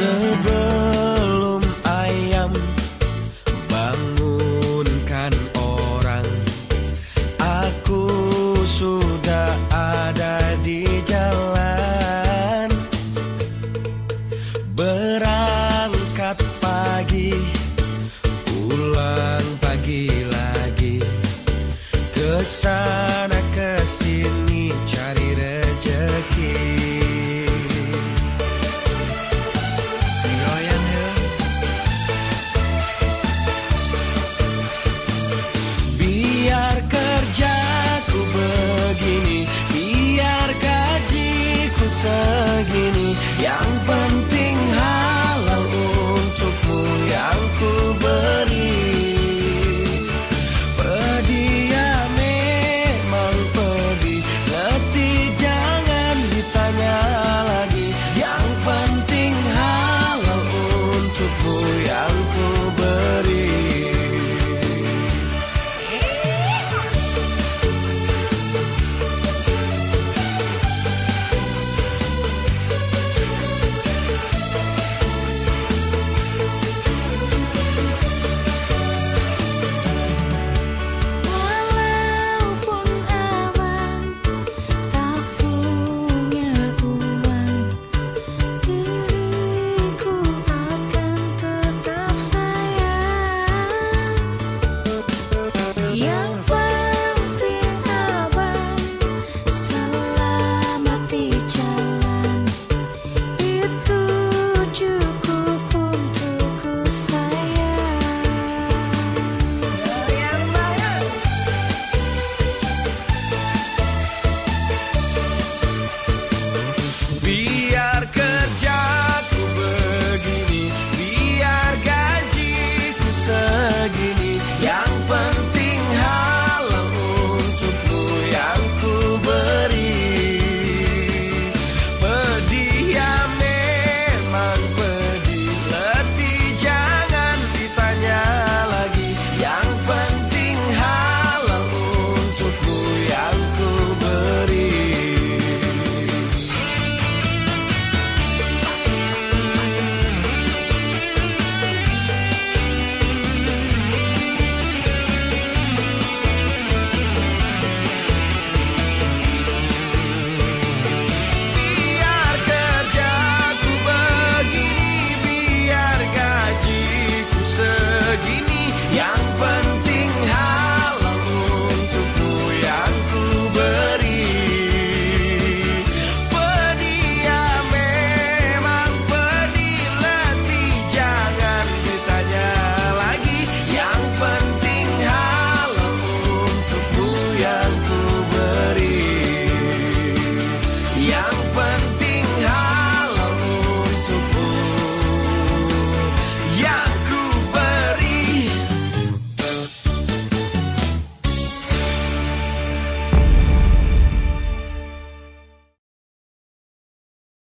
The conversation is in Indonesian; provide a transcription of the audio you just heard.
suburb ke sana ke sini cari rejeki. Goyang ya Biar kerjaku begini Biar gajiku segini Yang again.